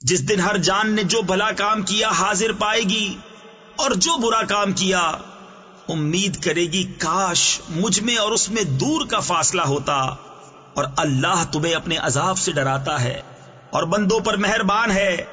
جس دن ہر جان نے جو بھلا کام کیا حاضر پائے گی اور جو برا کام کیا، امید کرے گی کاش مجھ میں اور اس میں دور کا فاصلہ ہوتا اور اللہ تمہیں اپنے عذاب سے ڈراتا ہے اور بندوں پر مہربان ہے۔